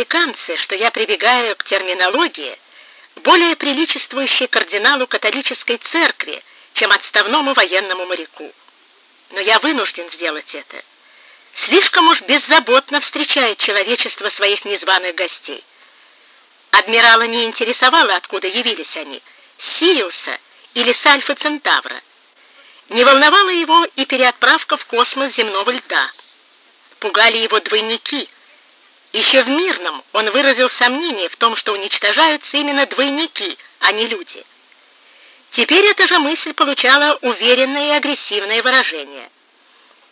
американцы, что я прибегаю к терминологии, более приличествующей кардиналу католической церкви, чем отставному военному моряку. Но я вынужден сделать это. Слишком уж беззаботно встречает человечество своих незваных гостей. Адмирала не интересовало, откуда явились они, Сириуса или с Центавра. Не волновала его и переотправка в космос земного льда. Пугали его двойники. Еще в Мирном он выразил сомнение в том, что уничтожаются именно двойники, а не люди. Теперь эта же мысль получала уверенное и агрессивное выражение.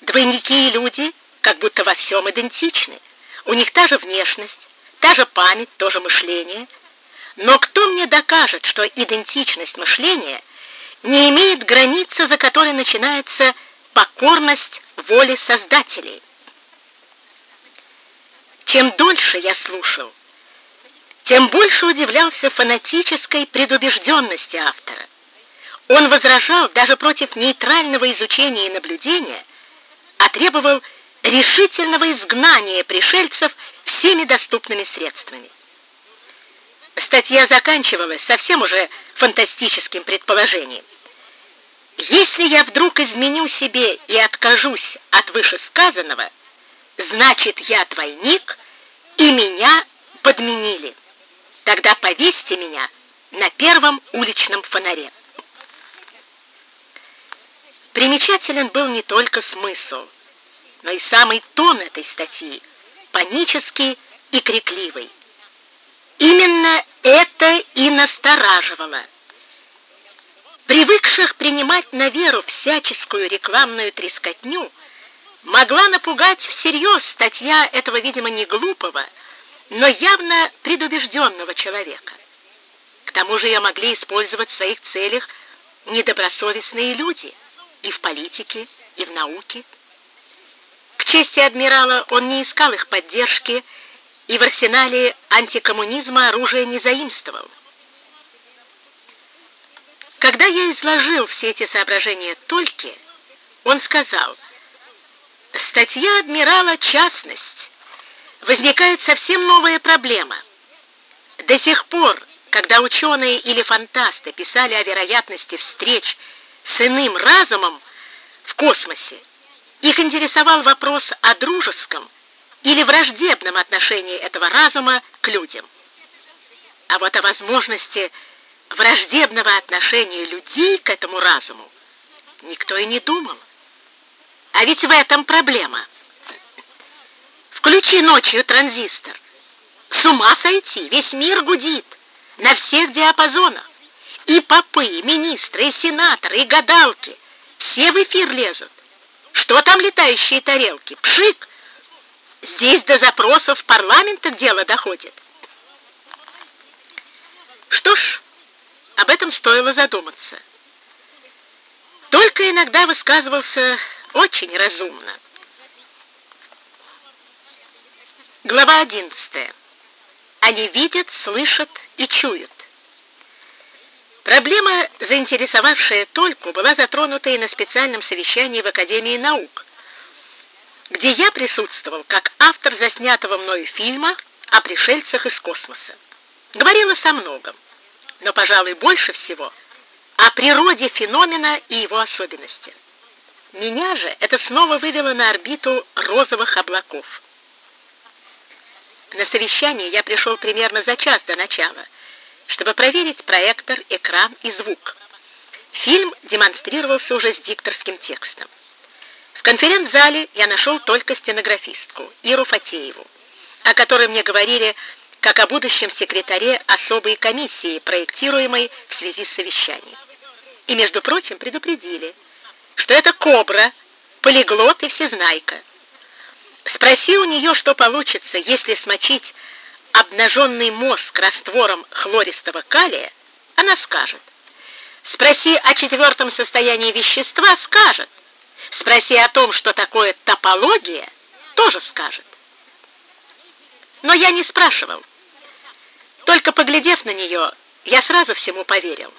Двойники и люди как будто во всем идентичны. У них та же внешность, та же память, то же мышление. Но кто мне докажет, что идентичность мышления не имеет границы, за которой начинается покорность воле Создателей? Чем дольше я слушал, тем больше удивлялся фанатической предубежденности автора. Он возражал даже против нейтрального изучения и наблюдения, а требовал решительного изгнания пришельцев всеми доступными средствами. Статья заканчивалась совсем уже фантастическим предположением. Если я вдруг изменю себе и откажусь от вышесказанного, значит, я двойник, и меня подменили. Тогда повесьте меня на первом уличном фонаре. Примечателен был не только смысл, но и самый тон этой статьи, панический и крикливый. Именно это и настораживало. Привыкших принимать на веру всяческую рекламную трескотню, могла напугать всерьез статья этого, видимо, не глупого, но явно предубежденного человека. К тому же ее могли использовать в своих целях недобросовестные люди и в политике, и в науке. К чести адмирала он не искал их поддержки и в арсенале антикоммунизма оружие не заимствовал. Когда я изложил все эти соображения Тольке, он сказал, «Статья адмирала «Частность» возникает совсем новая проблема. До сих пор, когда ученые или фантасты писали о вероятности встреч с иным разумом в космосе, их интересовал вопрос о дружеском или враждебном отношении этого разума к людям. А вот о возможности враждебного отношения людей к этому разуму никто и не думал. А ведь в этом проблема. Включи ночью транзистор. С ума сойти, весь мир гудит, на всех диапазонах. И попы, и министры, и сенаторы, и гадалки, все в эфир лезут. Что там летающие тарелки? Пшик! Здесь до запросов парламента дело доходит. Что ж, об этом стоило задуматься. Только иногда высказывался очень разумно. Глава 11. Они видят, слышат и чуют. Проблема, заинтересовавшая Тольку, была затронута и на специальном совещании в Академии наук, где я присутствовал как автор заснятого мною фильма о пришельцах из космоса. Говорилось о многом, но, пожалуй, больше всего о природе феномена и его особенностях. Меня же это снова вывело на орбиту розовых облаков. На совещание я пришел примерно за час до начала – чтобы проверить проектор, экран и звук. Фильм демонстрировался уже с дикторским текстом. В конференц-зале я нашел только стенографистку Иру Фатееву, о которой мне говорили как о будущем секретаре особой комиссии, проектируемой в связи с совещанием. И, между прочим, предупредили, что это кобра, полиглот и всезнайка. Спроси у нее, что получится, если смочить обнаженный мозг раствором хлористого калия, она скажет. Спроси о четвертом состоянии вещества, скажет. Спроси о том, что такое топология, тоже скажет. Но я не спрашивал. Только поглядев на нее, я сразу всему поверил.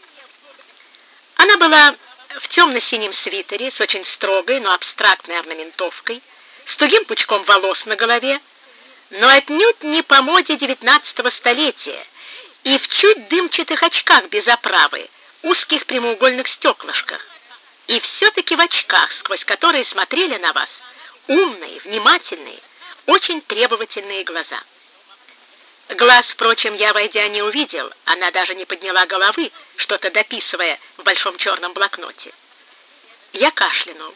Она была в темно-синем свитере с очень строгой, но абстрактной орнаментовкой, с тугим пучком волос на голове, но отнюдь не по моде девятнадцатого столетия и в чуть дымчатых очках без оправы, узких прямоугольных стеклышках. И все-таки в очках, сквозь которые смотрели на вас умные, внимательные, очень требовательные глаза. Глаз, впрочем, я, войдя, не увидел, она даже не подняла головы, что-то дописывая в большом черном блокноте. Я кашлянул.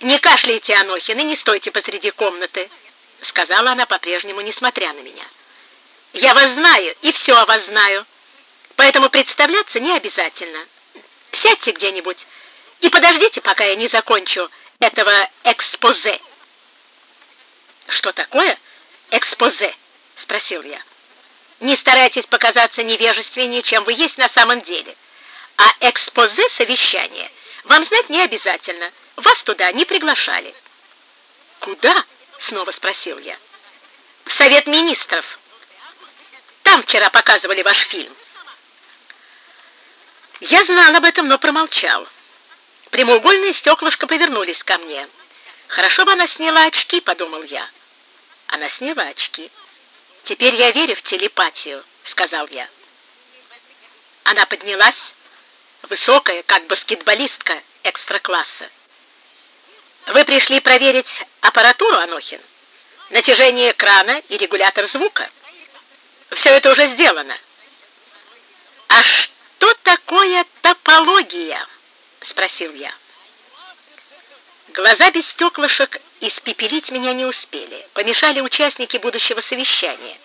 «Не кашляйте, Анохин, и не стойте посреди комнаты», — сказала она по-прежнему, несмотря на меня. «Я вас знаю и все о вас знаю, поэтому представляться не обязательно. Сядьте где-нибудь и подождите, пока я не закончу этого экспозе». «Что такое экспозе?» — спросил я. «Не старайтесь показаться невежественнее, чем вы есть на самом деле. А экспозе совещания вам знать не обязательно. Вас туда не приглашали». «Куда?» — снова спросил я. «В Совет Министров. Там вчера показывали ваш фильм». Я знал об этом, но промолчал. Прямоугольные стеклышко повернулись ко мне. «Хорошо бы она сняла очки», — подумал я. Она сняла очки. «Теперь я верю в телепатию», — сказал я. Она поднялась, высокая, как баскетболистка экстра-класса. Вы пришли проверить аппаратуру, Анохин? Натяжение экрана и регулятор звука? Все это уже сделано. А что такое топология? Спросил я. Глаза без стеклышек испепелить меня не успели. Помешали участники будущего совещания.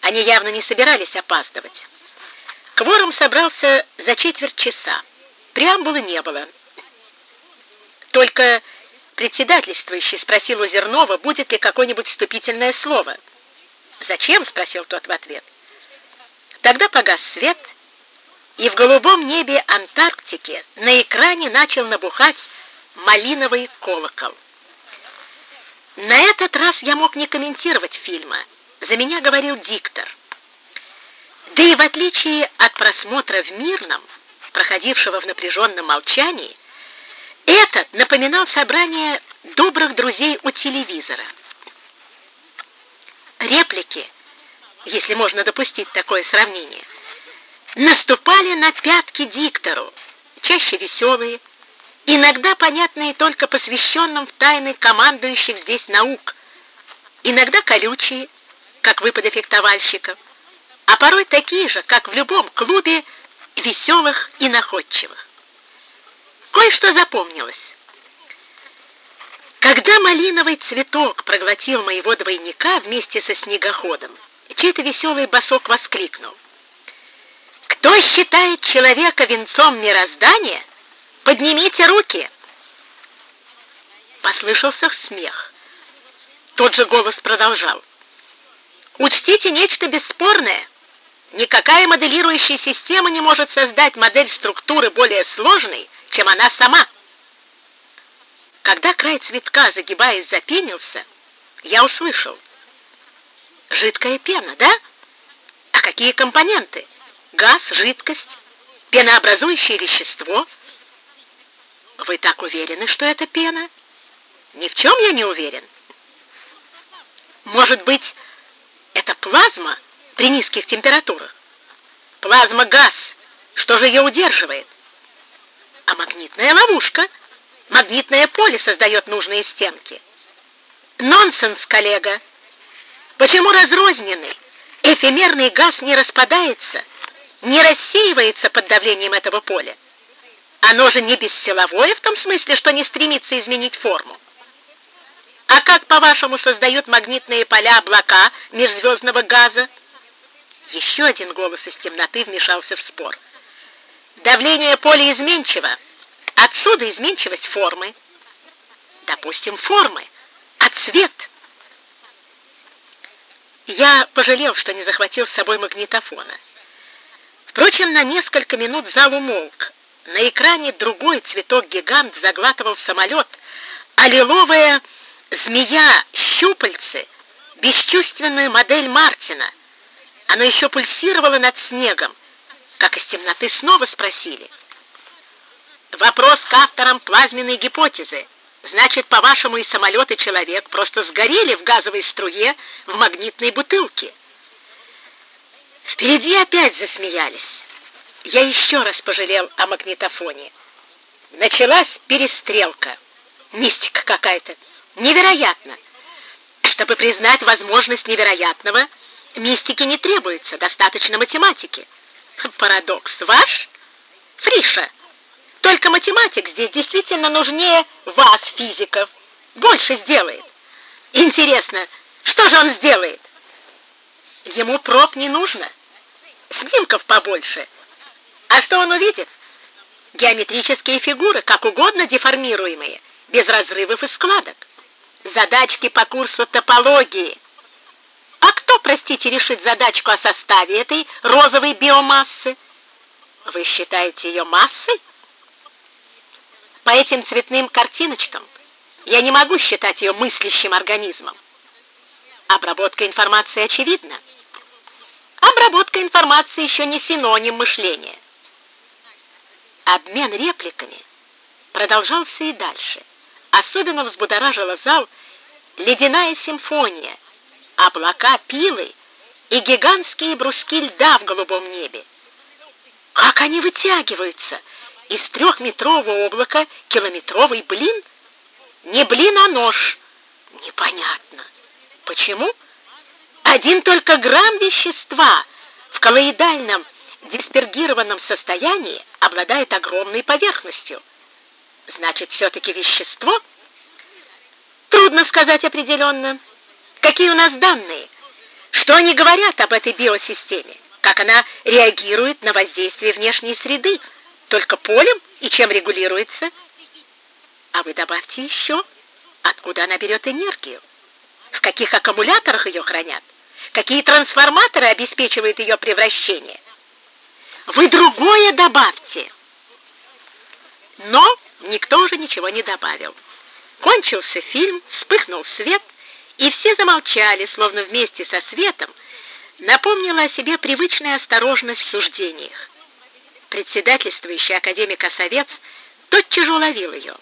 Они явно не собирались опаздывать. Кворум собрался за четверть часа. Преамбулы не было. Только председательствующий спросил у Зернова, будет ли какое-нибудь вступительное слово. «Зачем?» — спросил тот в ответ. Тогда погас свет, и в голубом небе Антарктики на экране начал набухать малиновый колокол. На этот раз я мог не комментировать фильма. За меня говорил диктор. Да и в отличие от просмотра в мирном, проходившего в напряженном молчании, этот напоминал собрание добрых друзей у телевизора. Реплики, если можно допустить такое сравнение, наступали на пятки диктору, чаще веселые, иногда понятные только посвященным в тайны командующих здесь наук, иногда колючие, как выпады фехтовальщиков, а порой такие же, как в любом клубе веселых и находчивых. Кое-что запомнилось. Когда малиновый цветок проглотил моего двойника вместе со снегоходом, чей-то веселый босок воскликнул. «Кто считает человека венцом мироздания, поднимите руки!» Послышался смех. Тот же голос продолжал. «Учтите нечто бесспорное. Никакая моделирующая система не может создать модель структуры более сложной, чем она сама. Когда край цветка, загибаясь, запенился, я услышал. Жидкая пена, да? А какие компоненты? Газ, жидкость, пенообразующее вещество? Вы так уверены, что это пена? Ни в чем я не уверен. Может быть, это плазма при низких температурах? Плазма — газ. Что же ее удерживает? а магнитная ловушка. Магнитное поле создает нужные стенки. Нонсенс, коллега. Почему разрозненный, эфемерный газ не распадается, не рассеивается под давлением этого поля? Оно же не бессиловое в том смысле, что не стремится изменить форму. А как, по-вашему, создают магнитные поля облака межзвездного газа? Еще один голос из темноты вмешался в спор. Давление поля изменчиво. Отсюда изменчивость формы. Допустим, формы. А цвет? Я пожалел, что не захватил с собой магнитофона. Впрочем, на несколько минут зал умолк. На экране другой цветок-гигант заглатывал самолет, а лиловая змея-щупальцы — бесчувственную модель Мартина. Она еще пульсировала над снегом, как из темноты снова спросили. Вопрос к авторам плазменной гипотезы. Значит, по-вашему, и самолет, и человек просто сгорели в газовой струе в магнитной бутылке. Впереди опять засмеялись. Я еще раз пожалел о магнитофоне. Началась перестрелка. Мистика какая-то. Невероятно. Чтобы признать возможность невероятного, мистики не требуется, достаточно математики. Парадокс ваш? Фриша. Только математик здесь действительно нужнее вас, физиков. Больше сделает. Интересно, что же он сделает? Ему проб не нужно. Снимков побольше. А что он увидит? Геометрические фигуры, как угодно деформируемые, без разрывов и складок. Задачки по курсу топологии. А кто, простите, решит задачку о составе этой розовой биомассы? Вы считаете ее массой? По этим цветным картиночкам я не могу считать ее мыслящим организмом. Обработка информации очевидна. Обработка информации еще не синоним мышления. Обмен репликами продолжался и дальше. Особенно взбудоражила зал ледяная симфония, облака пилы и гигантские бруски льда в голубом небе. Как они вытягиваются! Из трехметрового облака километровый блин? Не блин, а нож. Непонятно. Почему? Один только грамм вещества в коллоидальном диспергированном состоянии обладает огромной поверхностью. Значит, все-таки вещество? Трудно сказать определенно. Какие у нас данные? Что они говорят об этой биосистеме? Как она реагирует на воздействие внешней среды? Только полем и чем регулируется? А вы добавьте еще, откуда она берет энергию? В каких аккумуляторах ее хранят? Какие трансформаторы обеспечивают ее превращение? Вы другое добавьте. Но никто уже ничего не добавил. Кончился фильм, вспыхнул свет, и все замолчали, словно вместе со светом напомнила о себе привычная осторожность в суждениях. Председательствующий академик Осовец тотчас уловил ее.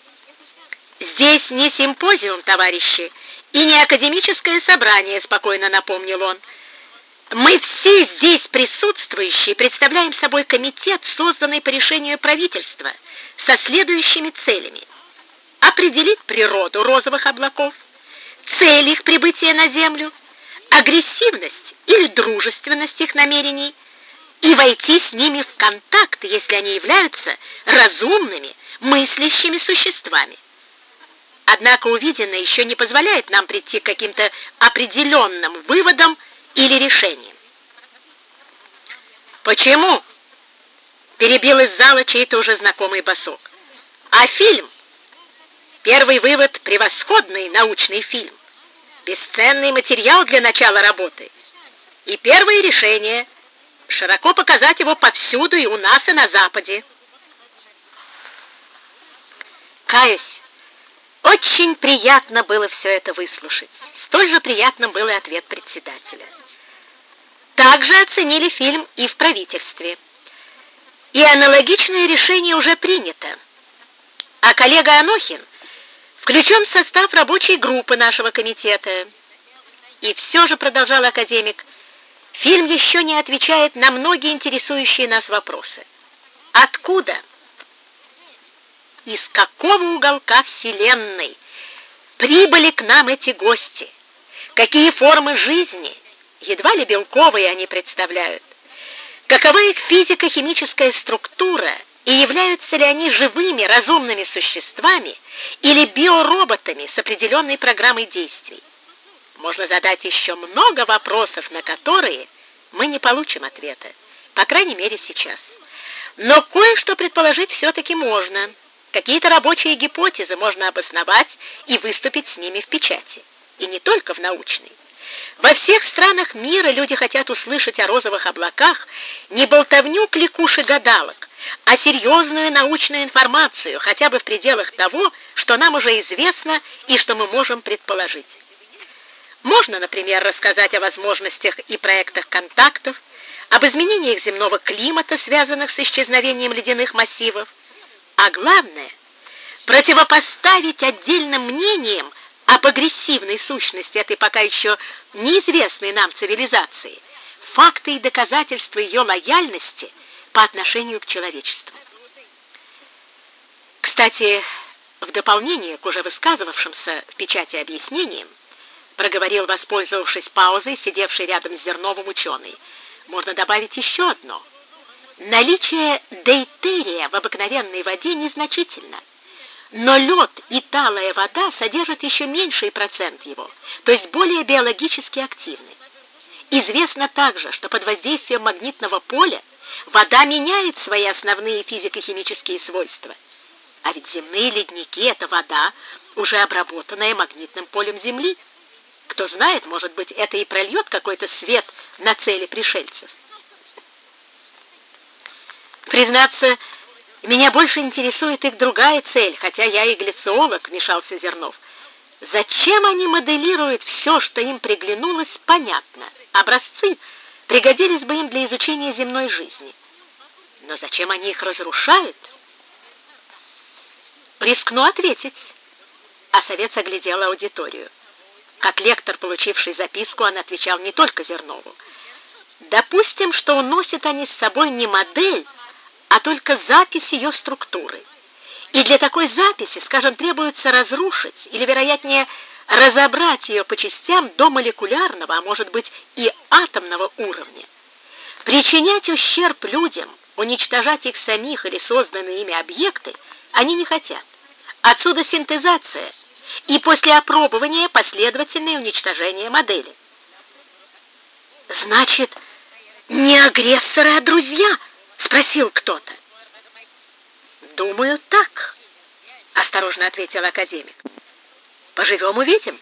«Здесь не симпозиум, товарищи, и не академическое собрание», — спокойно напомнил он. Мы все здесь присутствующие представляем собой комитет, созданный по решению правительства, со следующими целями. Определить природу розовых облаков, цель их прибытия на Землю, агрессивность или дружественность их намерений и войти с ними в контакт, если они являются разумными, мыслящими существами. Однако увиденное еще не позволяет нам прийти к каким-то определенным выводам или решением. Почему? Перебил из зала чей-то уже знакомый босок. А фильм? Первый вывод — превосходный научный фильм. Бесценный материал для начала работы. И первое решение — широко показать его повсюду и у нас, и на Западе. Каюсь, очень приятно было все это выслушать. Столь же приятным был и ответ председателя. Также оценили фильм и в правительстве. И аналогичное решение уже принято. А коллега Анохин включен в состав рабочей группы нашего комитета. И все же, продолжал академик, фильм еще не отвечает на многие интересующие нас вопросы. Откуда? Из какого уголка Вселенной прибыли к нам эти гости? Какие формы жизни, едва ли белковые они представляют? Какова их физико-химическая структура и являются ли они живыми, разумными существами или биороботами с определенной программой действий? Можно задать еще много вопросов, на которые мы не получим ответа, по крайней мере сейчас. Но кое-что предположить все-таки можно. Какие-то рабочие гипотезы можно обосновать и выступить с ними в печати и не только в научной. Во всех странах мира люди хотят услышать о розовых облаках не болтовню кликуши гадалок, а серьезную научную информацию, хотя бы в пределах того, что нам уже известно и что мы можем предположить. Можно, например, рассказать о возможностях и проектах контактов, об изменениях земного климата, связанных с исчезновением ледяных массивов, а главное противопоставить отдельным мнениям об агрессивной сущности этой пока еще неизвестной нам цивилизации факты и доказательства ее лояльности по отношению к человечеству. Кстати, в дополнение к уже высказывавшимся в печати объяснениям, проговорил, воспользовавшись паузой, сидевший рядом с Зерновым ученый, можно добавить еще одно. Наличие дейтерия в обыкновенной воде незначительно, но лед и талая вода содержат еще меньший процент его, то есть более биологически активный. Известно также, что под воздействием магнитного поля вода меняет свои основные физико-химические свойства. А ведь земные ледники — это вода, уже обработанная магнитным полем Земли. Кто знает, может быть, это и прольет какой-то свет на цели пришельцев. Признаться, меня больше интересует их другая цель, хотя я и глициолог, вмешался Зернов. Зачем они моделируют все, что им приглянулось, понятно. Образцы пригодились бы им для изучения земной жизни. Но зачем они их разрушают? Рискну ответить. А совет оглядел аудиторию. Как лектор, получивший записку, он отвечал не только Зернову. Допустим, что уносят они с собой не модель, а только запись ее структуры. И для такой записи, скажем, требуется разрушить или, вероятнее, разобрать ее по частям до молекулярного, а может быть и атомного уровня. Причинять ущерб людям, уничтожать их самих или созданные ими объекты они не хотят. Отсюда синтезация и после опробования последовательное уничтожение модели. Значит, не агрессоры, а друзья, спросил кто-то. Думаю, так, осторожно ответил академик. Поживем увидим.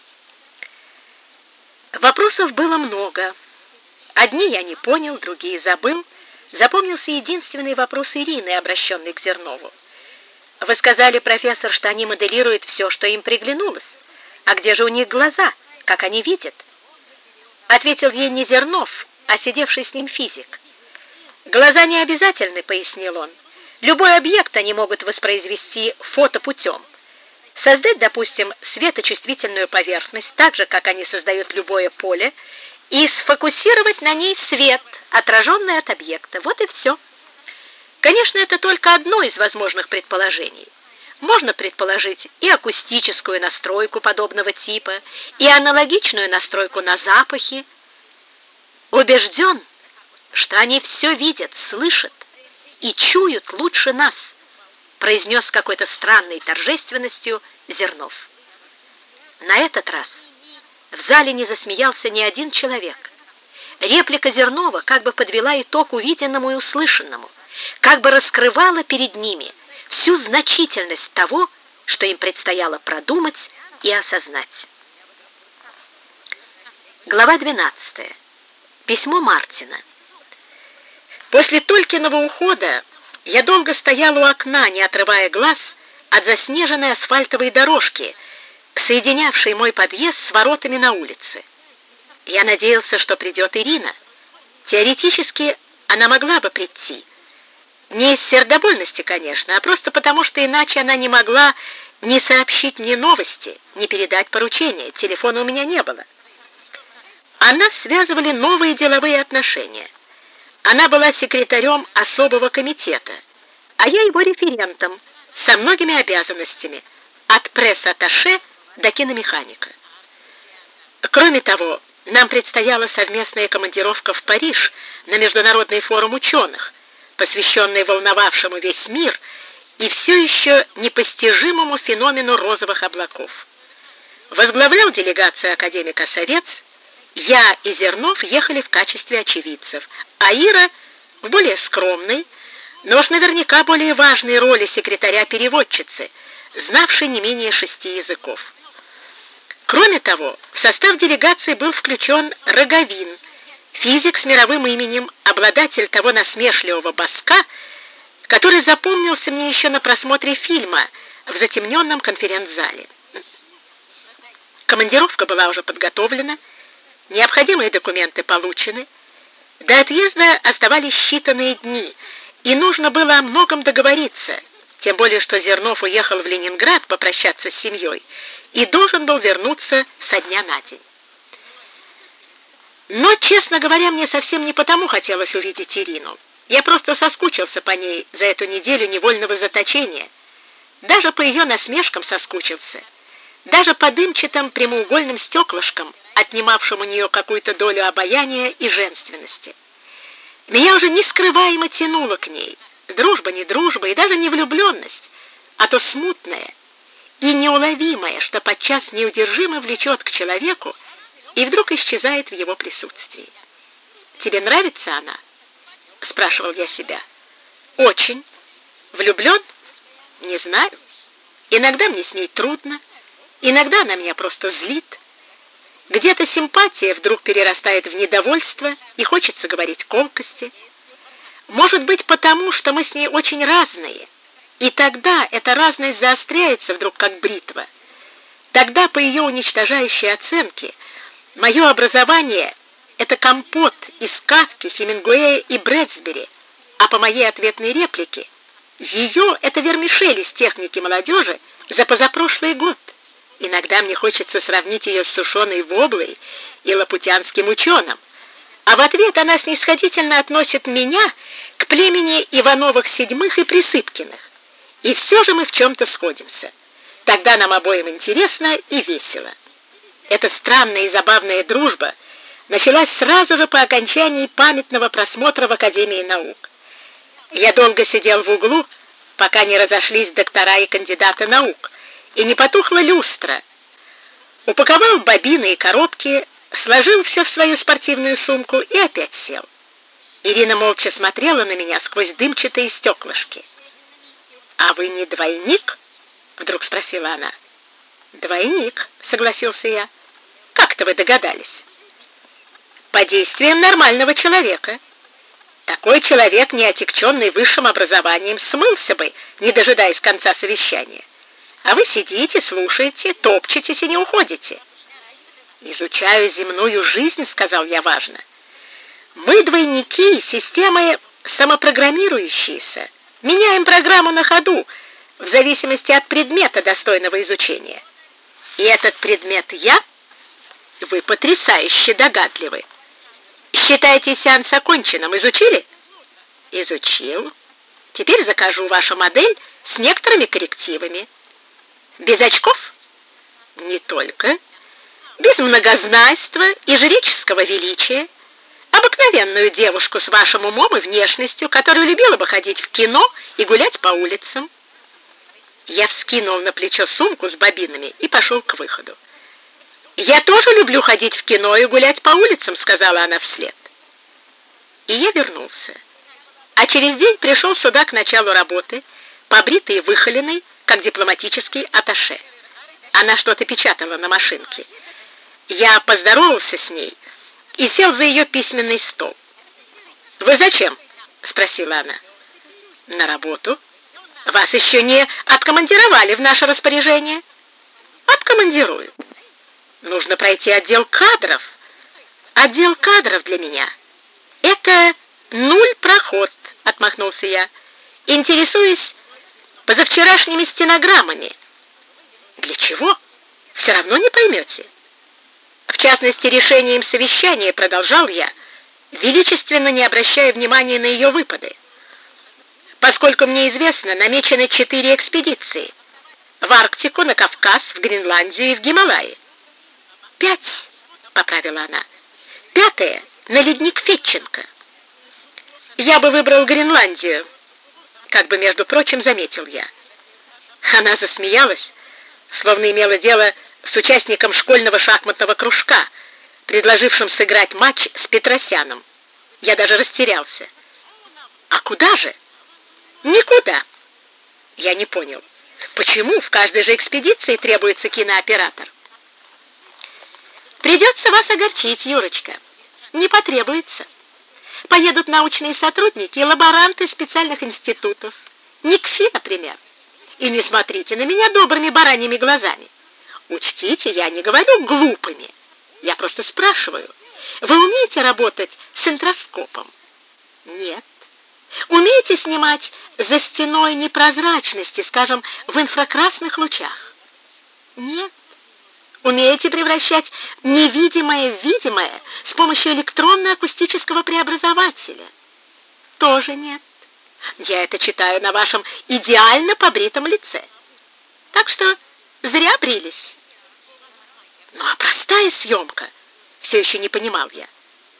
Вопросов было много. Одни я не понял, другие забыл. Запомнился единственный вопрос Ирины, обращенный к Зернову. Вы сказали, профессор, что они моделируют все, что им приглянулось. А где же у них глаза? Как они видят? Ответил ей не Зернов, а сидевший с ним физик. Глаза не обязательны, пояснил он. Любой объект они могут воспроизвести фотопутем. Создать, допустим, светочувствительную поверхность, так же, как они создают любое поле, и сфокусировать на ней свет, отраженный от объекта. Вот и все. Конечно, это только одно из возможных предположений. Можно предположить и акустическую настройку подобного типа, и аналогичную настройку на запахи. Убежден, что они все видят, слышат и чуют лучше нас, произнес какой-то странной торжественностью Зернов. На этот раз в зале не засмеялся ни один человек. Реплика Зернова как бы подвела итог увиденному и услышанному как бы раскрывала перед ними всю значительность того, что им предстояло продумать и осознать. Глава 12. Письмо Мартина. После Толькиного ухода я долго стоял у окна, не отрывая глаз от заснеженной асфальтовой дорожки, соединявшей мой подъезд с воротами на улице. Я надеялся, что придет Ирина. Теоретически она могла бы прийти, не из сердобольности, конечно, а просто потому, что иначе она не могла ни сообщить мне новости, ни передать поручения. Телефона у меня не было. А нас связывали новые деловые отношения. Она была секретарем особого комитета, а я его референтом со многими обязанностями, от пресс-атташе до киномеханика. Кроме того, нам предстояла совместная командировка в Париж на международный форум ученых, посвященный волновавшему весь мир и все еще непостижимому феномену розовых облаков. Возглавлял делегацию академика Совец, я и Зернов ехали в качестве очевидцев, а Ира в более скромной, но уж наверняка более важной роли секретаря-переводчицы, знавшей не менее шести языков. Кроме того, в состав делегации был включен Роговин – Физик с мировым именем, обладатель того насмешливого баска, который запомнился мне еще на просмотре фильма в затемненном конференц-зале. Командировка была уже подготовлена, необходимые документы получены. До отъезда оставались считанные дни, и нужно было о многом договориться, тем более что Зернов уехал в Ленинград попрощаться с семьей и должен был вернуться со дня на день. Но, честно говоря, мне совсем не потому хотелось увидеть Ирину. Я просто соскучился по ней за эту неделю невольного заточения. Даже по ее насмешкам соскучился. Даже по дымчатым прямоугольным стеклышкам, отнимавшим у нее какую-то долю обаяния и женственности. Меня уже нескрываемо тянуло к ней. Дружба не дружба и даже не влюбленность, а то смутное и неуловимое, что подчас неудержимо влечет к человеку и вдруг исчезает в его присутствии. «Тебе нравится она?» — спрашивал я себя. «Очень. Влюблен? Не знаю. Иногда мне с ней трудно, иногда она меня просто злит. Где-то симпатия вдруг перерастает в недовольство и хочется говорить колкости. Может быть, потому, что мы с ней очень разные, и тогда эта разность заостряется вдруг как бритва. Тогда по ее уничтожающей оценке мое образование — это компот из Кавки, Хемингуэя и Брэдсбери, а по моей ответной реплике ее — это вермишель из техники молодежи за позапрошлый год. Иногда мне хочется сравнить ее с сушеной воблой и лапутянским ученым, а в ответ она снисходительно относит меня к племени Ивановых седьмых и Присыпкиных. И все же мы в чем-то сходимся. Тогда нам обоим интересно и весело. Эта странная и забавная дружба началась сразу же по окончании памятного просмотра в Академии наук. Я долго сидел в углу, пока не разошлись доктора и кандидаты наук, и не потухла люстра. Упаковал бобины и коробки, сложил все в свою спортивную сумку и опять сел. Ирина молча смотрела на меня сквозь дымчатые стеклышки. «А вы не двойник?» — вдруг спросила она. «Двойник», — согласился я. «Как-то вы догадались?» «По действиям нормального человека». Такой человек, не отягченный высшим образованием, смылся бы, не дожидаясь конца совещания. А вы сидите, слушаете, топчетесь и не уходите. «Изучаю земную жизнь», — сказал я важно. «Мы двойники, системы самопрограммирующиеся, меняем программу на ходу, в зависимости от предмета достойного изучения. И этот предмет я? Вы потрясающе догадливы. Считаете сеанс оконченным? Изучили? Изучил. Теперь закажу вашу модель с некоторыми коррективами. Без очков? Не только. Без многознайства и жреческого величия. Обыкновенную девушку с вашим умом и внешностью, которая любила бы ходить в кино и гулять по улицам. Я вскинул на плечо сумку с бобинами и пошел к выходу. «Я тоже люблю ходить в кино и гулять по улицам», — сказала она вслед. И я вернулся. А через день пришел сюда к началу работы, побритый и выхоленный, как дипломатический атташе. Она что-то печатала на машинке. Я поздоровался с ней и сел за ее письменный стол. «Вы зачем?» — спросила она. «На работу. Вас еще не откомандировали в наше распоряжение?» «Откомандирую. Нужно пройти отдел кадров. Отдел кадров для меня — это нуль проход», — отмахнулся я. «Интересуюсь позавчерашними стенограммами». «Для чего? Все равно не поймете». В частности, решением совещания, продолжал я, величественно не обращая внимания на ее выпады. Поскольку мне известно, намечены четыре экспедиции. В Арктику, на Кавказ, в Гренландию и в Гималаи. «Пять», — поправила она. «Пятое — на ледник Фетченко». «Я бы выбрал Гренландию», — как бы, между прочим, заметил я. Она засмеялась, словно имела дело с участником школьного шахматного кружка, предложившим сыграть матч с Петросяном. Я даже растерялся. «А куда же?» «Никуда». Я не понял, почему в каждой же экспедиции требуется кинооператор? «Придется вас огорчить, Юрочка. Не потребуется. Поедут научные сотрудники и лаборанты специальных институтов. НИКФИ, например. И не смотрите на меня добрыми бараньими глазами. Учтите, я не говорю глупыми. Я просто спрашиваю, вы умеете работать с интроскопом? Нет. Умеете снимать за стеной непрозрачности, скажем, в инфракрасных лучах? Нет. Умеете превращать невидимое в видимое с помощью электронно-акустического преобразователя? Тоже нет. Я это читаю на вашем идеально побритом лице. Так что зря брились. Ну а простая съемка, все еще не понимал я.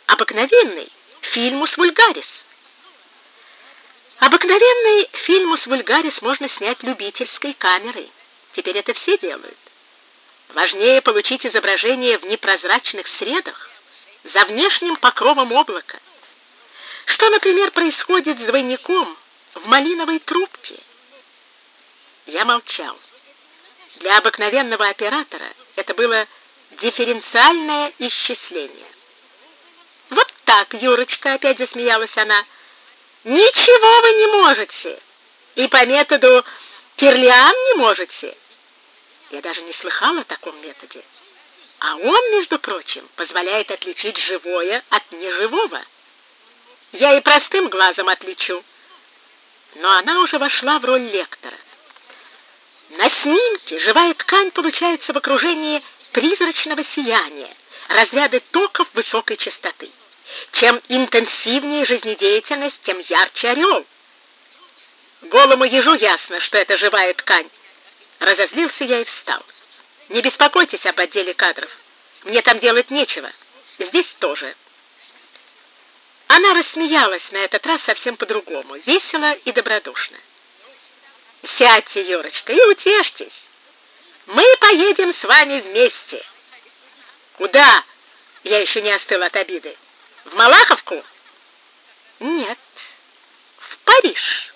Обыкновенный фильмус вульгарис. Обыкновенный фильмус вульгарис можно снять любительской камерой. Теперь это все делают. Важнее получить изображение в непрозрачных средах, за внешним покровом облака. Что, например, происходит с двойником в малиновой трубке? Я молчал. Для обыкновенного оператора это было дифференциальное исчисление. Вот так, Юрочка, опять засмеялась она. Ничего вы не можете. И по методу Кирлиан не можете. Я даже не слыхала о таком методе. А он, между прочим, позволяет отличить живое от неживого. Я и простым глазом отличу. Но она уже вошла в роль лектора. На снимке живая ткань получается в окружении призрачного сияния, разряды токов высокой частоты. Чем интенсивнее жизнедеятельность, тем ярче орел. Голому ежу ясно, что это живая ткань. Разозлился я и встал. Не беспокойтесь об отделе кадров. Мне там делать нечего. Здесь тоже. Она рассмеялась на этот раз совсем по-другому, весело и добродушно. Сядьте, Юрочка, и утешьтесь. Мы поедем с вами вместе. Куда? Я еще не остыл от обиды. В Малаховку? Нет, в Париж.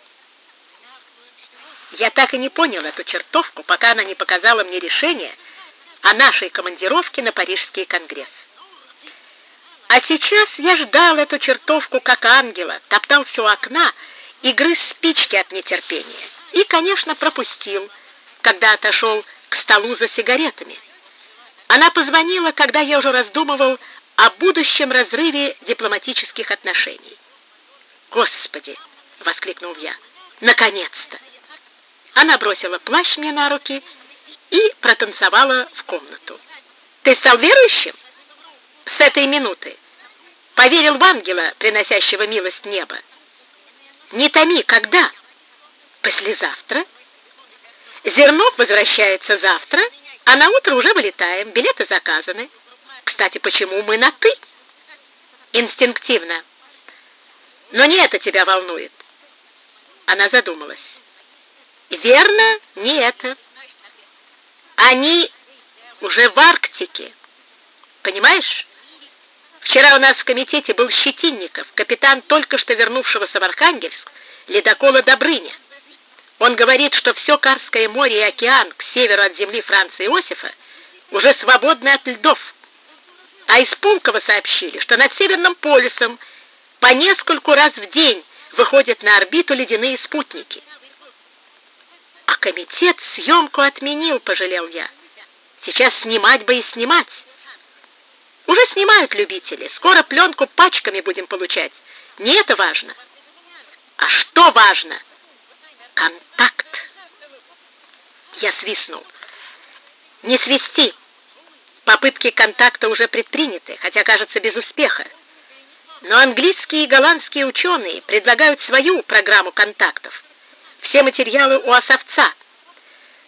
Я так и не понял эту чертовку, пока она не показала мне решение о нашей командировке на Парижский конгресс. А сейчас я ждал эту чертовку как ангела, топтался у окна и грыз спички от нетерпения. И, конечно, пропустил, когда отошел к столу за сигаретами. Она позвонила, когда я уже раздумывал о будущем разрыве дипломатических отношений. «Господи!» — воскликнул я. «Наконец-то!» Она бросила плащ мне на руки и протанцевала в комнату. «Ты стал верующим?» «С этой минуты. Поверил в ангела, приносящего милость неба. Не томи, когда?» «Послезавтра?» «Зернов возвращается завтра, а на утро уже вылетаем, билеты заказаны». Кстати, почему мы на «ты»? Инстинктивно. Но не это тебя волнует. Она задумалась. Верно, не это. Они уже в Арктике. Понимаешь? Вчера у нас в комитете был Щетинников, капитан только что вернувшегося в Архангельск, ледокола Добрыня. Он говорит, что все Карское море и океан к северу от земли Франца Иосифа уже свободны от льдов а из Пулково сообщили, что над Северным полюсом по нескольку раз в день выходят на орбиту ледяные спутники. А комитет съемку отменил, пожалел я. Сейчас снимать бы и снимать. Уже снимают любители. Скоро пленку пачками будем получать. Не это важно. А что важно? Контакт. Я свистнул. Не свисти. Попытки контакта уже предприняты, хотя, кажется, без успеха. Но английские и голландские ученые предлагают свою программу контактов. Все материалы у Осовца.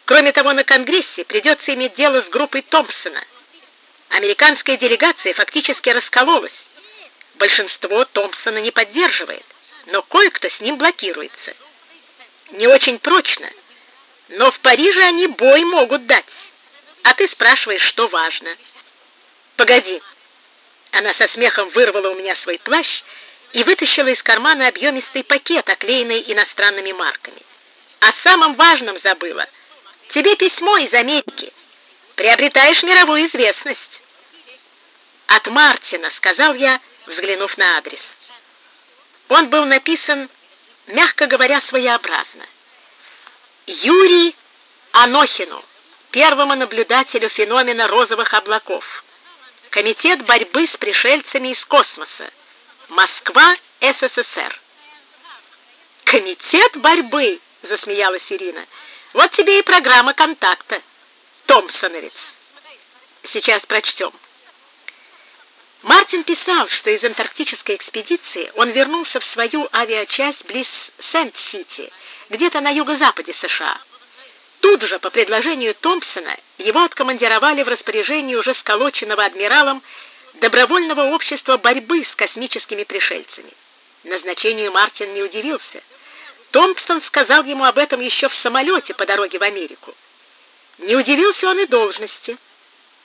Кроме того, на Конгрессе придется иметь дело с группой Томпсона. Американская делегация фактически раскололась. Большинство Томпсона не поддерживает, но кое-кто с ним блокируется. Не очень прочно, но в Париже они бой могут дать а ты спрашиваешь, что важно. Погоди. Она со смехом вырвала у меня свой плащ и вытащила из кармана объемистый пакет, оклеенный иностранными марками. О самом важном забыла. Тебе письмо из Америки. Приобретаешь мировую известность. От Мартина, сказал я, взглянув на адрес. Он был написан, мягко говоря, своеобразно. Юрий Анохину первому наблюдателю феномена розовых облаков. Комитет борьбы с пришельцами из космоса. Москва, СССР. Комитет борьбы, засмеялась Ирина. Вот тебе и программа контакта. Томпсоновец. Сейчас прочтем. Мартин писал, что из антарктической экспедиции он вернулся в свою авиачасть близ Сент-Сити, где-то на юго-западе США. Тут же, по предложению Томпсона, его откомандировали в распоряжение уже сколоченного адмиралом добровольного общества борьбы с космическими пришельцами. Назначению Мартин не удивился. Томпсон сказал ему об этом еще в самолете по дороге в Америку. Не удивился он и должности.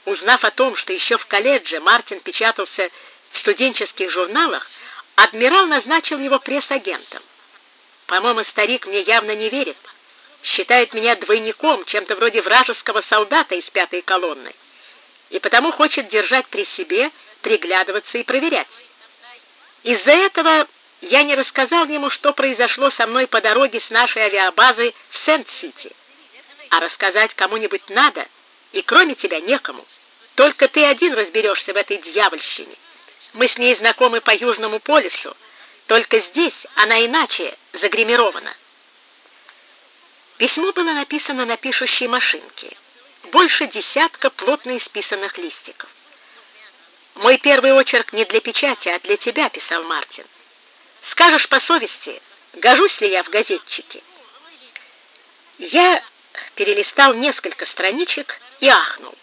Узнав о том, что еще в колледже Мартин печатался в студенческих журналах, адмирал назначил его пресс-агентом. По-моему, старик мне явно не верит. Считает меня двойником, чем-то вроде вражеского солдата из пятой колонны. И потому хочет держать при себе, приглядываться и проверять. Из-за этого я не рассказал ему, что произошло со мной по дороге с нашей авиабазы в Сент-Сити. А рассказать кому-нибудь надо, и кроме тебя некому. Только ты один разберешься в этой дьявольщине. Мы с ней знакомы по Южному полюсу, только здесь она иначе загримирована. Письмо было написано на пишущей машинке. Больше десятка плотно исписанных листиков. «Мой первый очерк не для печати, а для тебя», — писал Мартин. «Скажешь по совести, гожусь ли я в газетчике?» Я перелистал несколько страничек и ахнул.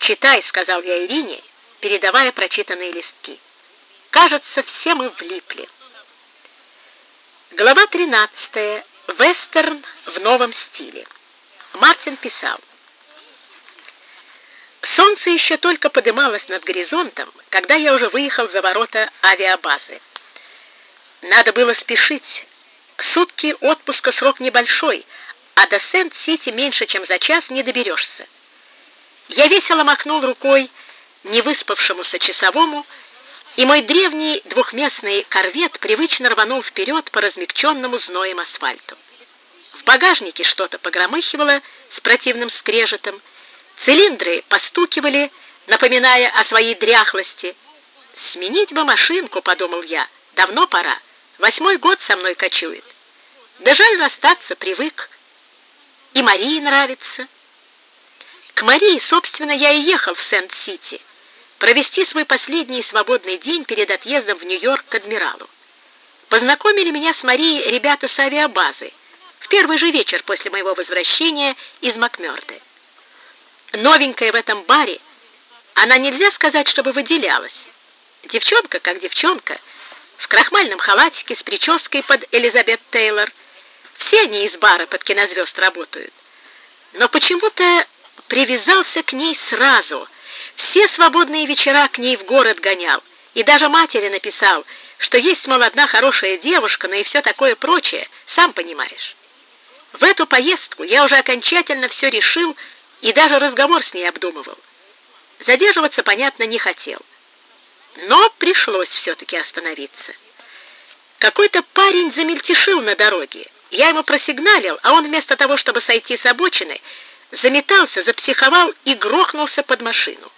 «Читай», — сказал я Ирине, передавая прочитанные листки. «Кажется, все мы влипли». Глава 13. Вестерн в новом стиле. Мартин писал. Солнце еще только подымалось над горизонтом, когда я уже выехал за ворота авиабазы. Надо было спешить. Сутки отпуска срок небольшой, а до Сент-Сити меньше, чем за час не доберешься. Я весело махнул рукой невыспавшемуся часовому, и мой древний двухместный корвет привычно рванул вперед по размягченному зноем асфальту. В багажнике что-то погромыхивало с противным скрежетом, цилиндры постукивали, напоминая о своей дряхлости. «Сменить бы машинку», — подумал я, — «давно пора, восьмой год со мной кочует. Да жаль расстаться, привык. И Марии нравится». К Марии, собственно, я и ехал в Сент-Сити, провести свой последний свободный день перед отъездом в Нью-Йорк к адмиралу. Познакомили меня с Марией ребята с авиабазы в первый же вечер после моего возвращения из Макмёрды. Новенькая в этом баре, она нельзя сказать, чтобы выделялась. Девчонка как девчонка, в крахмальном халатике с прической под Элизабет Тейлор. Все они из бара под кинозвезд работают. Но почему-то привязался к ней сразу. Все свободные вечера к ней в город гонял. И даже матери написал, что есть, мол, одна хорошая девушка, но и все такое прочее, сам понимаешь. В эту поездку я уже окончательно все решил и даже разговор с ней обдумывал. Задерживаться, понятно, не хотел. Но пришлось все-таки остановиться. Какой-то парень замельтешил на дороге. Я ему просигналил, а он вместо того, чтобы сойти с обочины, заметался, запсиховал и грохнулся под машину.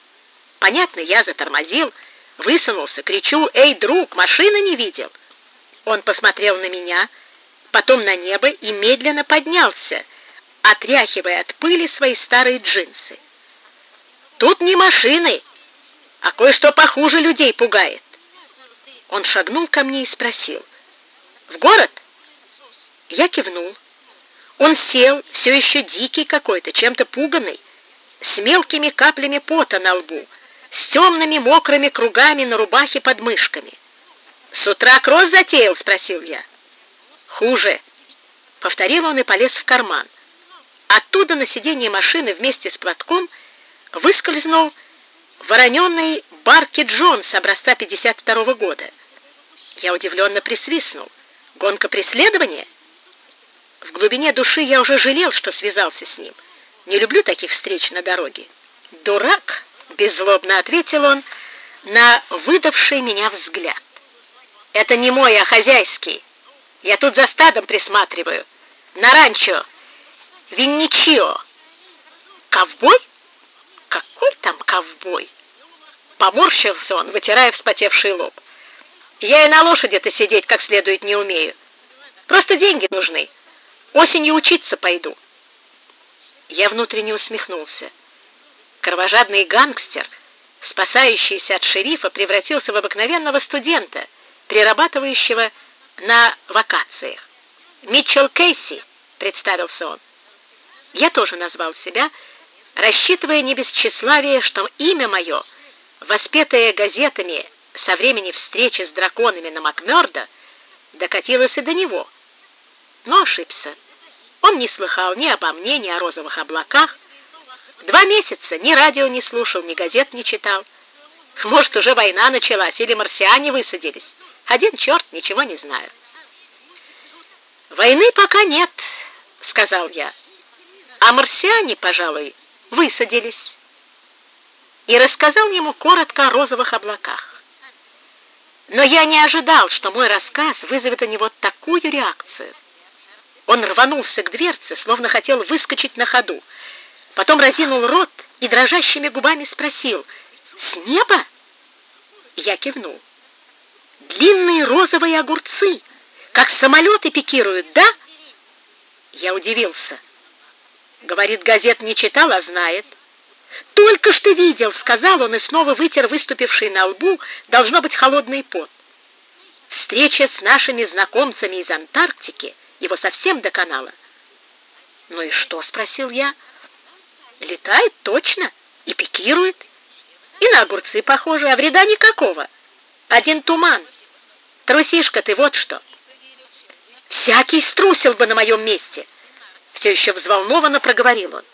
Понятно, я затормозил, высунулся, кричу, «Эй, друг, машины не видел!» Он посмотрел на меня, потом на небо и медленно поднялся, отряхивая от пыли свои старые джинсы. «Тут не машины, а кое-что похуже людей пугает!» Он шагнул ко мне и спросил, «В город?» Я кивнул. Он сел, все еще дикий какой-то, чем-то пуганный, с мелкими каплями пота на лбу, с темными мокрыми кругами на рубахе под мышками. «С утра кровь затеял?» — спросил я. «Хуже», — повторил он и полез в карман. Оттуда на сиденье машины вместе с платком выскользнул вороненный Барки Джонс образца 52 -го года. Я удивленно присвистнул. «Гонка преследования?» В глубине души я уже жалел, что связался с ним. Не люблю таких встреч на дороге. «Дурак!» — беззлобно ответил он на выдавший меня взгляд. «Это не мой, а хозяйский. Я тут за стадом присматриваю. На ранчо. Винничио. Ковбой? Какой там ковбой?» Поморщился он, вытирая вспотевший лоб. «Я и на лошади-то сидеть как следует не умею. Просто деньги нужны. Осенью учиться пойду. Я внутренне усмехнулся. Кровожадный гангстер, спасающийся от шерифа, превратился в обыкновенного студента, прирабатывающего на вакациях. Митчелл Кейси, представился он. Я тоже назвал себя, рассчитывая не без тщеславия, что имя мое, воспетое газетами со времени встречи с драконами на Макмёрдо, докатилось и до него. Но ошибся. Он не слыхал ни обо мне, ни о розовых облаках. Два месяца ни радио не слушал, ни газет не читал. Может, уже война началась или марсиане высадились. Один черт, ничего не знаю. «Войны пока нет», — сказал я. «А марсиане, пожалуй, высадились». И рассказал ему коротко о розовых облаках. Но я не ожидал, что мой рассказ вызовет у него такую реакцию. Он рванулся к дверце, словно хотел выскочить на ходу. Потом разинул рот и дрожащими губами спросил «С неба?» Я кивнул. «Длинные розовые огурцы, как самолеты пикируют, да?» Я удивился. Говорит, газет не читал, а знает. «Только что видел», — сказал он и снова вытер выступивший на лбу, должно быть, холодный пот. Встреча с нашими знакомцами из Антарктики его совсем доконала. «Ну и что?» — спросил я. «Летает точно и пикирует. И на огурцы похоже, а вреда никакого. Один туман. Трусишка ты, вот что!» «Всякий струсил бы на моем месте!» Все еще взволнованно проговорил он.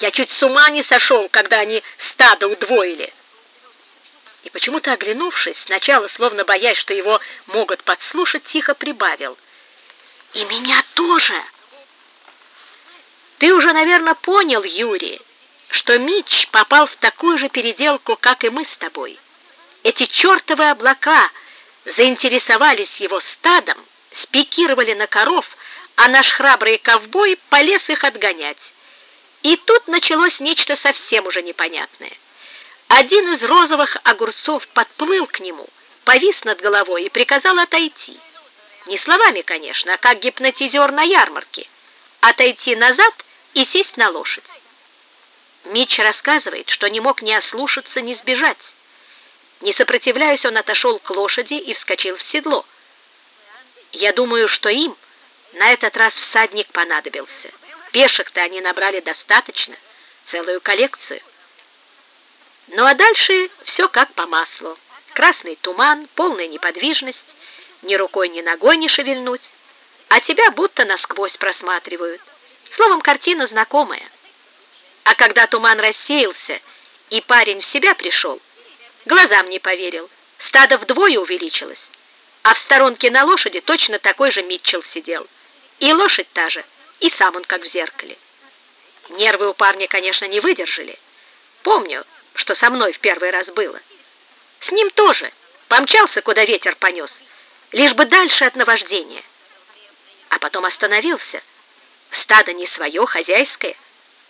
«Я чуть с ума не сошел, когда они стадо удвоили!» И почему-то оглянувшись, сначала, словно боясь, что его могут подслушать, тихо прибавил. «И меня тоже!» «Ты уже, наверное, понял, Юрий, что Мич попал в такую же переделку, как и мы с тобой. Эти чертовы облака заинтересовались его стадом, спикировали на коров, а наш храбрый ковбой полез их отгонять. И тут началось нечто совсем уже непонятное. Один из розовых огурцов подплыл к нему, повис над головой и приказал отойти. Не словами, конечно, а как гипнотизер на ярмарке. Отойти назад и сесть на лошадь. Митч рассказывает, что не мог ни ослушаться, ни сбежать. Не сопротивляясь, он отошел к лошади и вскочил в седло. Я думаю, что им на этот раз всадник понадобился. Пешек-то они набрали достаточно, целую коллекцию. Ну а дальше все как по маслу. Красный туман, полная неподвижность, ни рукой, ни ногой не шевельнуть, а тебя будто насквозь просматривают. Словом, картина знакомая. А когда туман рассеялся и парень в себя пришел, глазам не поверил. Стадо вдвое увеличилось, а в сторонке на лошади точно такой же Митчелл сидел. И лошадь та же, и сам он как в зеркале. Нервы у парня, конечно, не выдержали. Помню, что со мной в первый раз было. С ним тоже. Помчался, куда ветер понес, лишь бы дальше от наваждения. А потом остановился. Стадо не свое, хозяйское.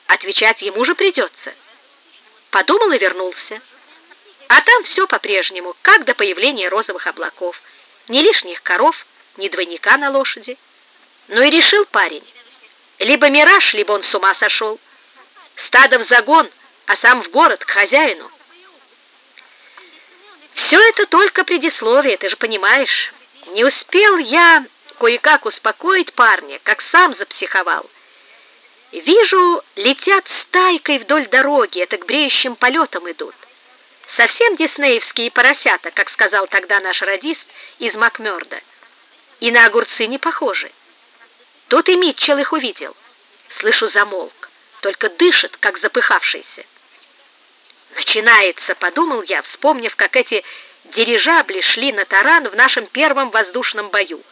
Отвечать ему же придется. Подумал и вернулся. А там все по-прежнему, как до появления розовых облаков. Ни лишних коров, ни двойника на лошади. Ну и решил парень. Либо мираж, либо он с ума сошел. Стадо в загон, а сам в город к хозяину. Все это только предисловие, ты же понимаешь. Не успел я кое-как успокоить парня, как сам запсиховал. Вижу, летят стайкой вдоль дороги, это к бреющим полетам идут. Совсем диснеевские поросята, как сказал тогда наш радист из Макмёрда. И на огурцы не похожи. Тут и Митчелл их увидел. Слышу, замолк, только дышит, как запыхавшийся. Начинается, подумал я, вспомнив, как эти дирижабли шли на таран в нашем первом воздушном бою.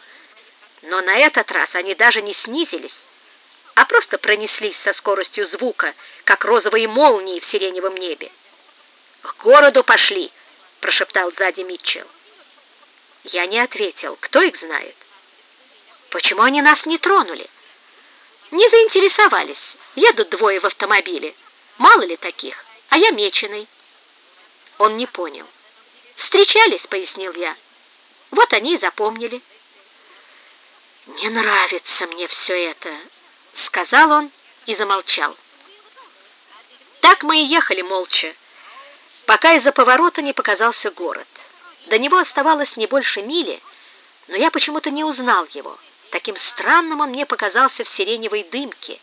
Но на этот раз они даже не снизились, а просто пронеслись со скоростью звука, как розовые молнии в сиреневом небе. «К городу пошли!» — прошептал сзади Митчелл. Я не ответил. Кто их знает? Почему они нас не тронули? Не заинтересовались. Едут двое в автомобиле. Мало ли таких, а я меченый. Он не понял. «Встречались», — пояснил я. «Вот они и запомнили». «Не нравится мне все это», — сказал он и замолчал. Так мы и ехали молча, пока из-за поворота не показался город. До него оставалось не больше мили, но я почему-то не узнал его. Таким странным он мне показался в сиреневой дымке,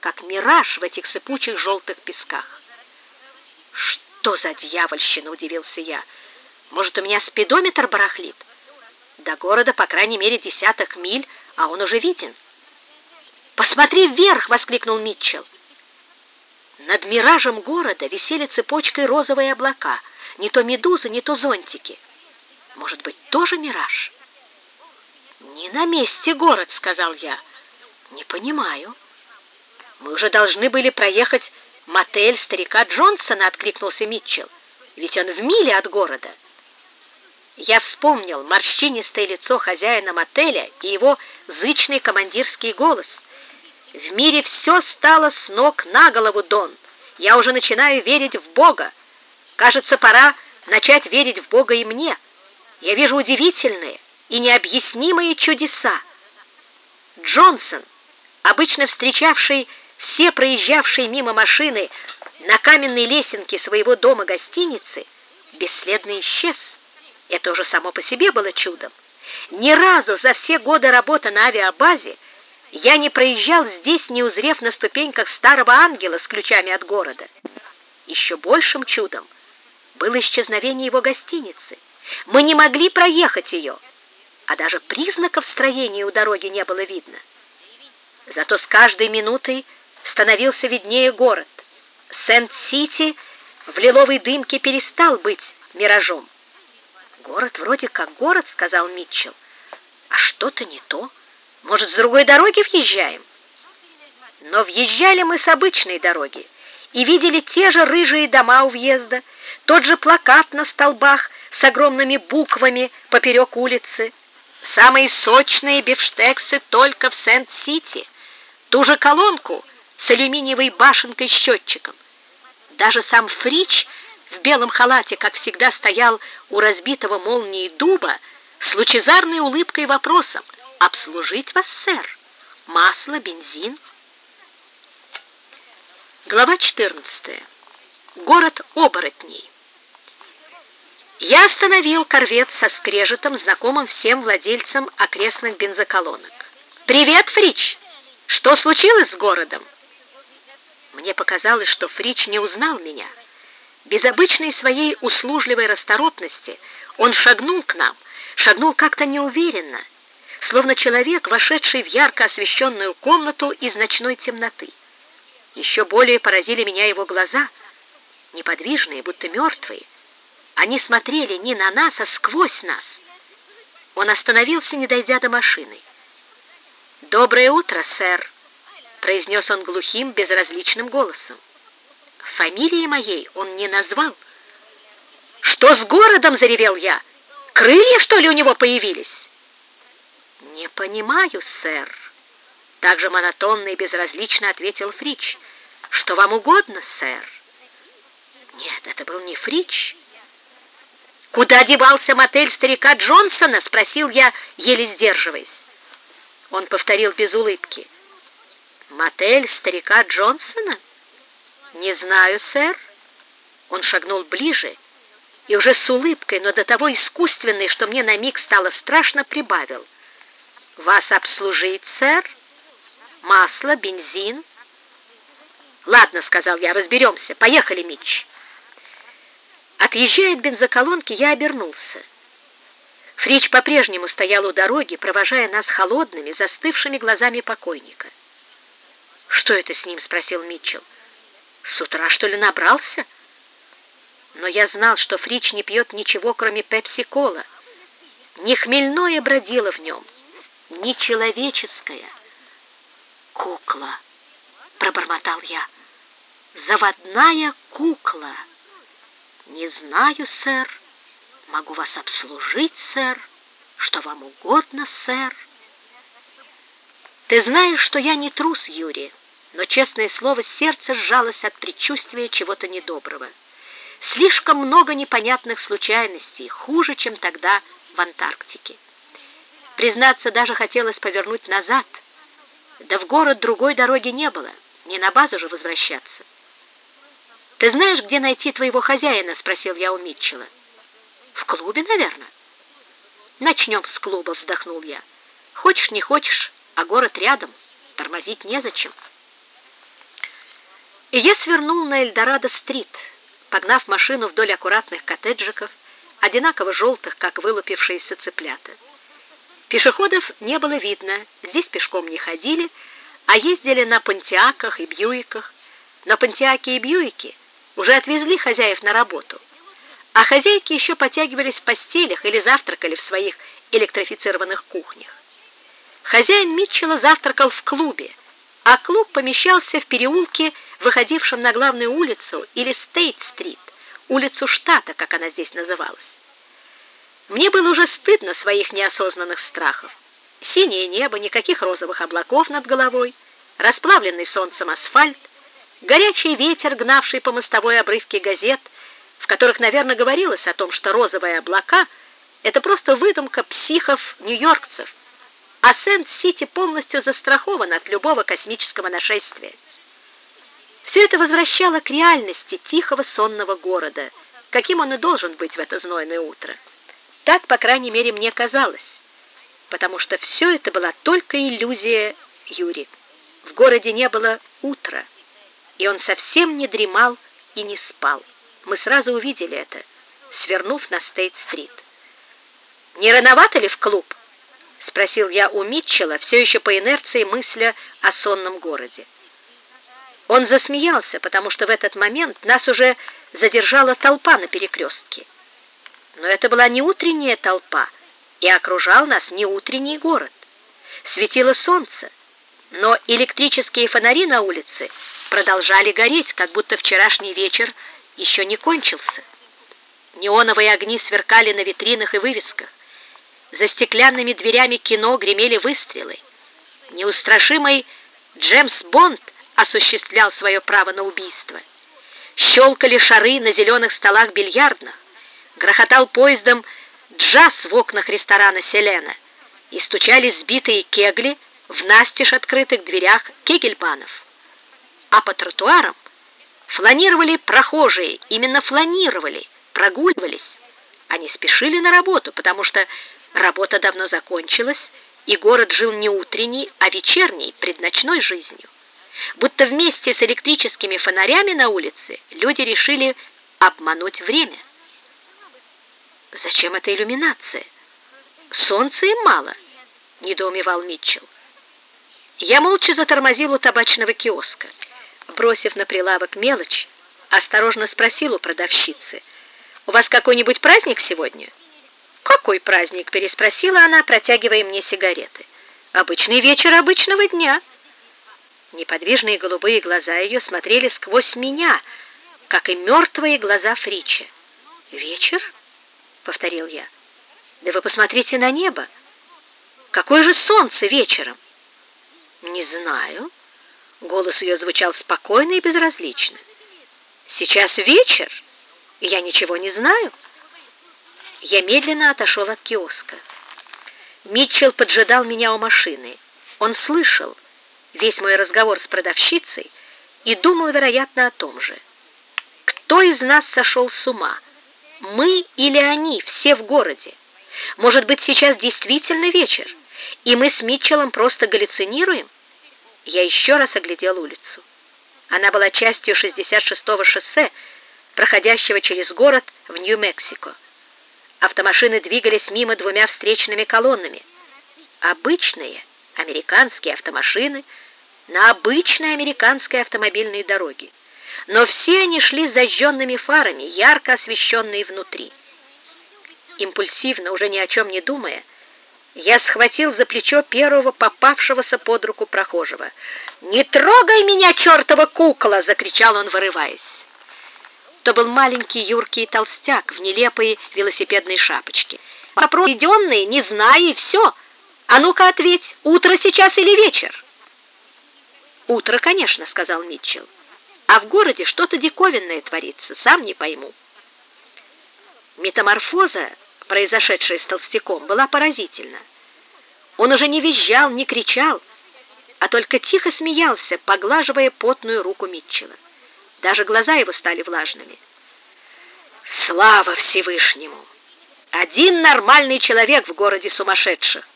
как мираж в этих сыпучих желтых песках. «Что за дьявольщина?» — удивился я. «Может, у меня спидометр барахлит? До города, по крайней мере, десяток миль, а он уже виден». «Посмотри вверх!» — воскликнул Митчелл. Над миражем города висели цепочкой розовые облака, не то медузы, не то зонтики. Может быть, тоже мираж? «Не на месте город», — сказал я. «Не понимаю». «Мы уже должны были проехать мотель старика Джонсона», — откликнулся Митчелл. «Ведь он в миле от города». Я вспомнил морщинистое лицо хозяина мотеля и его зычный командирский голос. «В мире все стало с ног на голову, Дон. Я уже начинаю верить в Бога. Кажется, пора начать верить в Бога и мне. Я вижу удивительные и необъяснимые чудеса. Джонсон, обычно встречавший все проезжавшие мимо машины на каменной лесенке своего дома-гостиницы, бесследно исчез. Это уже само по себе было чудом. Ни разу за все годы работы на авиабазе я не проезжал здесь, не узрев на ступеньках старого ангела с ключами от города. Еще большим чудом было исчезновение его гостиницы. Мы не могли проехать ее, а даже признаков строения у дороги не было видно. Зато с каждой минутой становился виднее город. Сент-Сити в лиловой дымке перестал быть миражом. «Город вроде как город», — сказал Митчелл. «А что-то не то. Может, с другой дороги въезжаем?» Но въезжали мы с обычной дороги и видели те же рыжие дома у въезда, тот же плакат на столбах с огромными буквами поперек улицы, Самые сочные бифштексы только в Сент-Сити. Ту же колонку с алюминиевой башенкой-счетчиком. Даже сам Фрич в белом халате, как всегда, стоял у разбитого молнии дуба с лучезарной улыбкой вопросом «Обслужить вас, сэр? Масло, бензин?» Глава 14. Город оборотней. Я остановил корвет со скрежетом, знакомым всем владельцам окрестных бензоколонок. «Привет, Фрич! Что случилось с городом?» Мне показалось, что Фрич не узнал меня. Без обычной своей услужливой расторопности он шагнул к нам, шагнул как-то неуверенно, словно человек, вошедший в ярко освещенную комнату из ночной темноты. Еще более поразили меня его глаза, неподвижные, будто мертвые, они смотрели не на нас, а сквозь нас. Он остановился, не дойдя до машины. «Доброе утро, сэр», — произнес он глухим, безразличным голосом. Фамилии моей он не назвал. «Что с городом?» — заревел я. «Крылья, что ли, у него появились?» «Не понимаю, сэр», — также монотонно и безразлично ответил Фрич. «Что вам угодно, сэр?» Нет, это был не Фрич, «Куда девался мотель старика Джонсона?» — спросил я, еле сдерживаясь. Он повторил без улыбки. «Мотель старика Джонсона?» «Не знаю, сэр». Он шагнул ближе и уже с улыбкой, но до того искусственной, что мне на миг стало страшно, прибавил. «Вас обслужить, сэр? Масло, бензин?» «Ладно», — сказал я, — «разберемся. Поехали, Митч». Отъезжая от бензоколонки, я обернулся. Фрич по-прежнему стоял у дороги, провожая нас холодными, застывшими глазами покойника. «Что это с ним?» — спросил Митчелл. «С утра, что ли, набрался?» Но я знал, что Фрич не пьет ничего, кроме пепси-кола. Не хмельное бродило в нем, не человеческое. «Кукла!» — пробормотал я. «Заводная кукла!» «Не знаю, сэр. Могу вас обслужить, сэр. Что вам угодно, сэр». «Ты знаешь, что я не трус, Юрий, но, честное слово, сердце сжалось от предчувствия чего-то недоброго. Слишком много непонятных случайностей, хуже, чем тогда в Антарктике. Признаться, даже хотелось повернуть назад. Да в город другой дороги не было, не на базу же возвращаться. «Ты знаешь, где найти твоего хозяина?» — спросил я у Митчелла. «В клубе, наверное». «Начнем с клуба», — вздохнул я. «Хочешь, не хочешь, а город рядом, тормозить незачем». И я свернул на Эльдорадо-стрит, погнав машину вдоль аккуратных коттеджиков, одинаково желтых, как вылупившиеся цыплята. Пешеходов не было видно, здесь пешком не ходили, а ездили на понтиаках и бьюиках. Но понтиаки и бьюики уже отвезли хозяев на работу, а хозяйки еще потягивались в постелях или завтракали в своих электрифицированных кухнях. Хозяин Митчелла завтракал в клубе, а клуб помещался в переулке, выходившем на главную улицу или Стейт-стрит, улицу штата, как она здесь называлась. Мне было уже стыдно своих неосознанных страхов. Синее небо, никаких розовых облаков над головой, расплавленный солнцем асфальт, горячий ветер, гнавший по мостовой обрывки газет, в которых, наверное, говорилось о том, что розовые облака — это просто выдумка психов-нью-йоркцев, а Сент-Сити полностью застрахован от любого космического нашествия. Все это возвращало к реальности тихого сонного города, каким он и должен быть в это знойное утро. Так, по крайней мере, мне казалось, потому что все это была только иллюзия Юри. В городе не было утра, и он совсем не дремал и не спал. Мы сразу увидели это, свернув на Стейт-стрит. «Не рановато ли в клуб?» — спросил я у Митчелла, все еще по инерции мысля о сонном городе. Он засмеялся, потому что в этот момент нас уже задержала толпа на перекрестке. Но это была не утренняя толпа, и окружал нас не утренний город. Светило солнце, но электрические фонари на улице продолжали гореть, как будто вчерашний вечер еще не кончился. Неоновые огни сверкали на витринах и вывесках. За стеклянными дверями кино гремели выстрелы. Неустрашимый Джеймс Бонд осуществлял свое право на убийство. Щелкали шары на зеленых столах бильярдных грохотал поездом джаз в окнах ресторана «Селена» и стучали сбитые кегли в настежь открытых дверях кегельбанов. А по тротуарам фланировали прохожие, именно фланировали, прогуливались. Они спешили на работу, потому что работа давно закончилась, и город жил не утренней, а вечерней, предночной жизнью. Будто вместе с электрическими фонарями на улице люди решили обмануть время. Зачем эта иллюминация? Солнца им мало, недоумевал Митчелл. Я молча затормозил у табачного киоска. Бросив на прилавок мелочь, осторожно спросил у продавщицы: "У вас какой-нибудь праздник сегодня?" "Какой праздник?" переспросила она, протягивая мне сигареты. "Обычный вечер обычного дня". Неподвижные голубые глаза ее смотрели сквозь меня, как и мертвые глаза Фрича. "Вечер?" — повторил я. «Да вы посмотрите на небо! Какое же солнце вечером!» «Не знаю». Голос ее звучал спокойно и безразлично. «Сейчас вечер, и я ничего не знаю». Я медленно отошел от киоска. Митчелл поджидал меня у машины. Он слышал весь мой разговор с продавщицей и думал, вероятно, о том же. Кто из нас сошел с ума? Мы или они, все в городе. Может быть, сейчас действительно вечер, и мы с Митчеллом просто галлюцинируем? Я еще раз оглядел улицу. Она была частью 66-го шоссе, проходящего через город в Нью-Мексико. Автомашины двигались мимо двумя встречными колоннами. Обычные американские автомашины на обычной американской автомобильной дороге но все они шли с зажженными фарами, ярко освещенные внутри. Импульсивно, уже ни о чем не думая, я схватил за плечо первого попавшегося под руку прохожего. «Не трогай меня, чертова кукла!» — закричал он, вырываясь. То был маленький юркий толстяк в нелепой велосипедной шапочке. Вопрос не зная, и все. А ну-ка ответь, утро сейчас или вечер? «Утро, конечно», — сказал Митчелл а в городе что-то диковинное творится, сам не пойму. Метаморфоза, произошедшая с толстяком, была поразительна. Он уже не визжал, не кричал, а только тихо смеялся, поглаживая потную руку Митчелла. Даже глаза его стали влажными. Слава Всевышнему! Один нормальный человек в городе сумасшедших,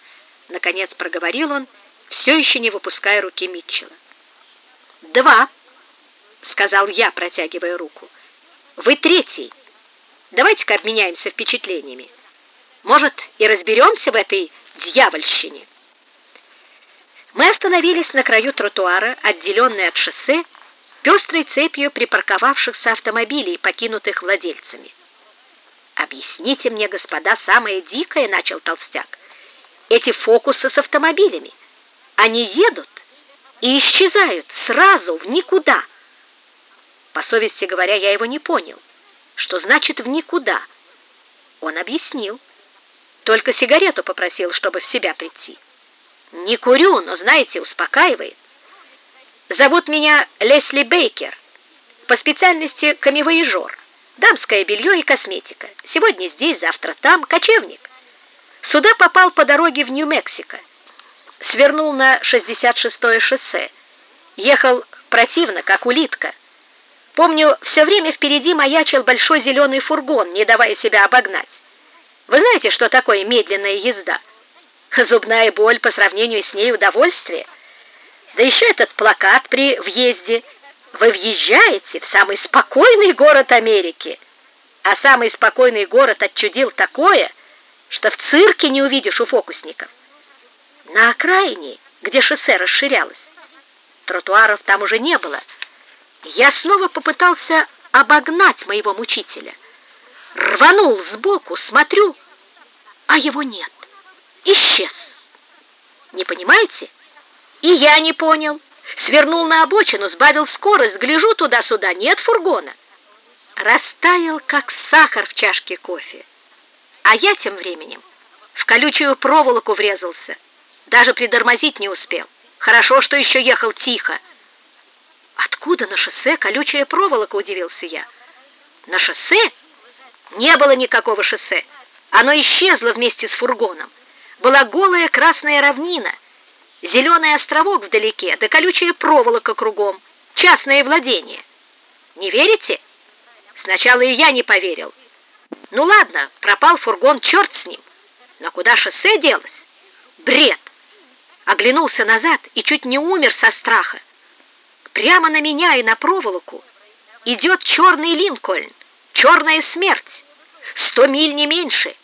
наконец проговорил он, все еще не выпуская руки Митчелла. Два, сказал я, протягивая руку. Вы третий. Давайте-ка обменяемся впечатлениями. Может, и разберемся в этой дьявольщине. Мы остановились на краю тротуара, отделенной от шоссе пестрой цепью припарковавшихся автомобилей, покинутых владельцами. Объясните мне, господа, самое дикое, начал толстяк. Эти фокусы с автомобилями. Они едут и исчезают сразу в никуда. По совести говоря, я его не понял. Что значит в никуда? Он объяснил. Только сигарету попросил, чтобы в себя прийти. Не курю, но, знаете, успокаивает. Зовут меня Лесли Бейкер. По специальности камевояжер. Дамское белье и косметика. Сегодня здесь, завтра там, кочевник. Сюда попал по дороге в Нью-Мексико. Свернул на 66-е шоссе. Ехал противно, как улитка. Помню, все время впереди маячил большой зеленый фургон, не давая себя обогнать. Вы знаете, что такое медленная езда? Зубная боль по сравнению с ней удовольствие. Да еще этот плакат при въезде вы въезжаете в самый спокойный город Америки. А самый спокойный город отчудил такое, что в цирке не увидишь у фокусников. На окраине, где шоссе расширялось, тротуаров там уже не было. Я снова попытался обогнать моего мучителя. Рванул сбоку, смотрю, а его нет. Исчез. Не понимаете? И я не понял. Свернул на обочину, сбавил скорость, гляжу туда-сюда, нет фургона. Растаял, как сахар в чашке кофе. А я тем временем в колючую проволоку врезался. Даже притормозить не успел. Хорошо, что еще ехал тихо. Откуда на шоссе колючая проволока, удивился я. На шоссе? Не было никакого шоссе. Оно исчезло вместе с фургоном. Была голая красная равнина, зеленый островок вдалеке, да колючая проволока кругом, частное владение. Не верите? Сначала и я не поверил. Ну ладно, пропал фургон, черт с ним. Но куда шоссе делось? Бред. Оглянулся назад и чуть не умер со страха. Прямо на меня и на проволоку идет черный Линкольн, черная смерть. Сто миль не меньше.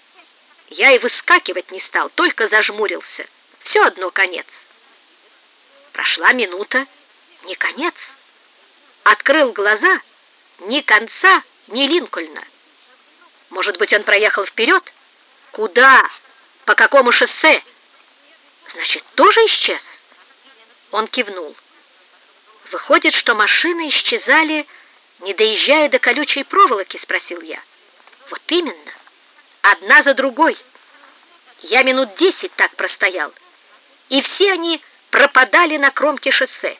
Я и выскакивать не стал, только зажмурился. Все одно конец. Прошла минута, не конец. Открыл глаза, ни конца, ни Линкольна. Может быть, он проехал вперед? Куда? По какому шоссе? Значит, тоже исчез? Он кивнул. Выходит, что машины исчезали, не доезжая до колючей проволоки, спросил я. Вот именно. Одна за другой. Я минут десять так простоял. И все они пропадали на кромке шоссе.